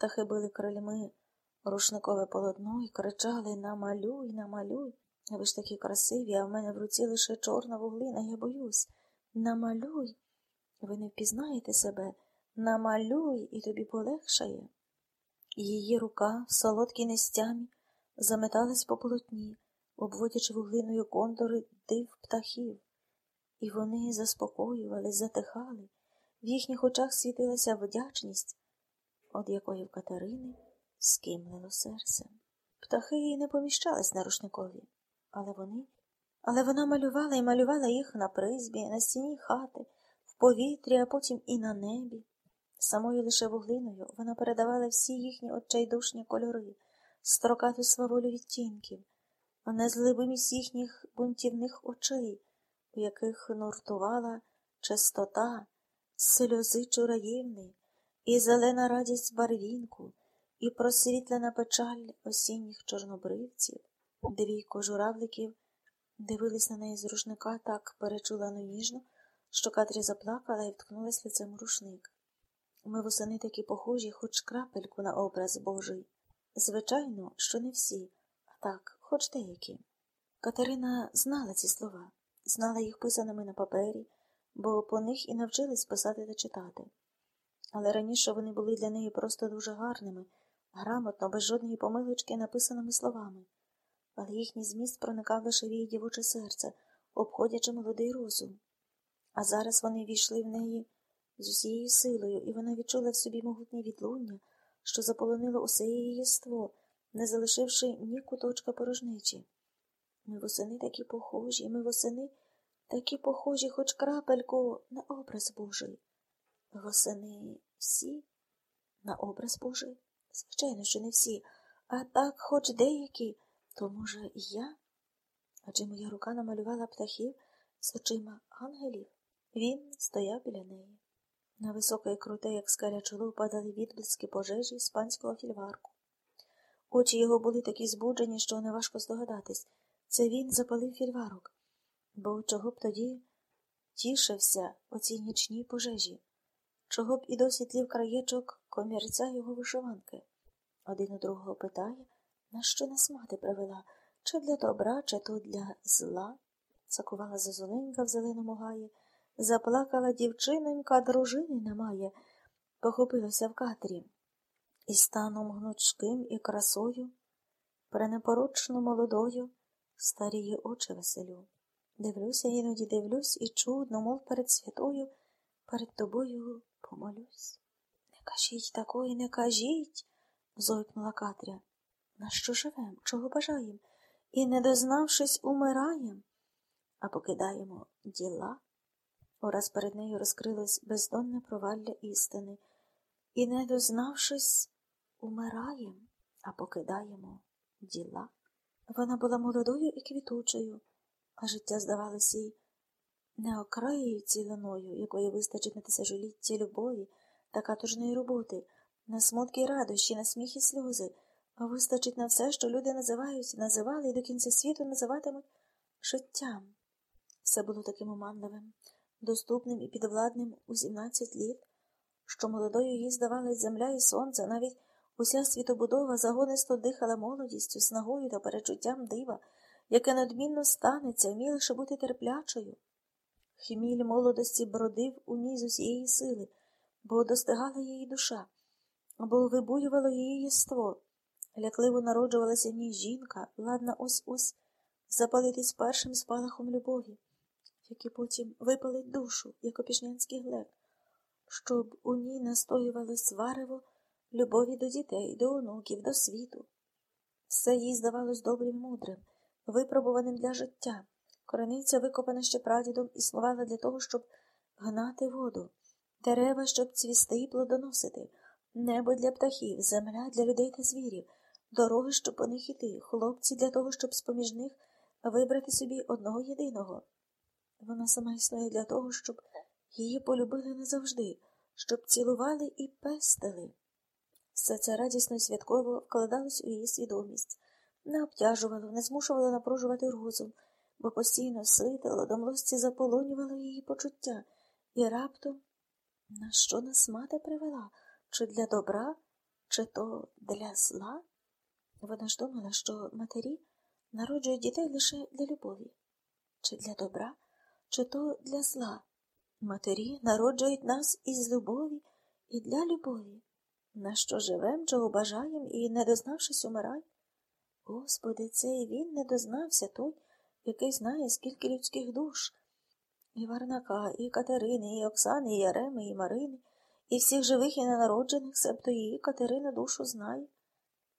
Птахи били крильми рушникове полотно і кричали Намалюй, намалюй. Ви ж такі красиві, а в мене в руці лише чорна вуглина, я боюсь. Намалюй. Ви не впізнаєте себе. Намалюй, і тобі полегшає. Її рука в солодкій нестямі заметалась по полотні, обводячи вуглиною контури див птахів, і вони заспокоювали, затихали, в їхніх очах світилася вдячність, від якої в Катерини скимлило серце. Птахи не поміщались на рушникові, але вони, але вона малювала і малювала їх на призбі, на стіні хати, в повітрі, а потім і на небі. Самою лише вуглиною вона передавала всі їхні отчайдушні кольори, строкату сваволю відтінків, а незлибимість їхніх бунтівних очей, у яких нуртувала чистота, сльози чураївни, і зелена радість барвінку, і просвітлена печаль осінніх чорнобривців. Двійко журавликів дивились на неї з рушника так перечулено ніжно, що Катря заплакала і вткнулась лицем у рушник. Ми восени такі похожі, хоч крапельку на образ Божий. Звичайно, що не всі, а так, хоч деякі. Катерина знала ці слова, знала їх писаними на папері, бо по них і навчились писати та читати. Але раніше вони були для неї просто дуже гарними, грамотно, без жодної помилочки написаними словами, але їхній зміст проникав лише в її дівоче серце, обходячи молодий розум. А зараз вони війшли в неї з усією силою, і вона відчула в собі могутнє відлуння, що заполонило усе її єство, не залишивши ні куточка порожничі. Ми восени такі похожі, ми восени такі похожі, хоч крапельку на образ Божий. Восени всі на образ Божий? Звичайно, що не всі, а так, хоч деякі, то, може, і я? Адже моя рука намалювала птахів з очима ангелів. Він стояв біля неї. На високе і круте, як скеля чоло, падали відблиски пожежі з панського фільварку. Очі його були такі збуджені, що неважко здогадатись. Це він запалив фільварок, бо чого б тоді тішився о цій нічній пожежі, чого б і досі тлів краєчок комірця його вишиванки. Один у другого питає, на що нас мати привела, чи для добра, чи то для зла. Закувала зозуленька в зеленому гаї. Заплакала дівчинонька, дружини немає, похопилася в катрі, і станом гнучким і красою, пренепорочно молодою, старіє очі веселю. Дивлюся, іноді дивлюсь і чудно, мов перед святою, перед тобою помолюсь. Не кажіть такої, не кажіть, зойкнула Катря. На що живем, чого бажаєм? І, не дознавшись, умираєм, а покидаємо діла. Ораз перед нею розкрилось бездонне провалля істини, і, не дознавшись, умираєм, а покидаємо діла. Вона була молодою і квітучою, а життя здавалося їй не окраєю цілиною, якої вистачить на тисячолітті любові та каторжної роботи, на смутки радощі, на сміх і сльози, а вистачить на все, що люди називають, називали і до кінця світу називатимуть життям. Все було таким оманливим доступним і підвладним у 17 літ, що молодою їй здавалась земля і сонце, навіть уся світобудова загонисто дихала молодістю, снагою та перечуттям дива, яке надмінно станеться, вміє лише бути терплячою. Хміль молодості бродив у ній з усієї сили, бо достигала її душа, бо вибуювало її єство. Лякливо народжувалася в ній жінка, ладна ось ось запалитись першим спалахом любові який потім випалить душу, як опішнянський глек, щоб у ній настоювало сварево любові до дітей, до онуків, до світу. Все їй здавалось добрим мудрим, випробуваним для життя. Корениця, викопана ще прадідом, існувала для того, щоб гнати воду, дерева, щоб цвісти і плодоносити, небо для птахів, земля для людей та звірів, дороги, щоб по них іти, хлопці для того, щоб з поміж них вибрати собі одного єдиного. Вона сама існує для того, щоб її полюбили назавжди, щоб цілували і пестили. Все це радісно і святково вкладалось у її свідомість, не обтяжувало, не змушувало напружувати розум, бо постійно ситило, до млості заполонювало її почуття, і раптом на що нас мати привела, чи для добра, чи то для зла? Вона ж думала, що матері народжують дітей лише для любові, чи для добра, чи то для зла. Матері народжують нас із любові і для любові. На що живем, чого бажаєм і, не дознавшись, умирай? Господи, це і він не дознався той, який знає, скільки людських душ. І Варнака, і Катерини, і Оксани, і Яреми, і Марини, і всіх живих і ненароджених, себто її Катерина душу знає.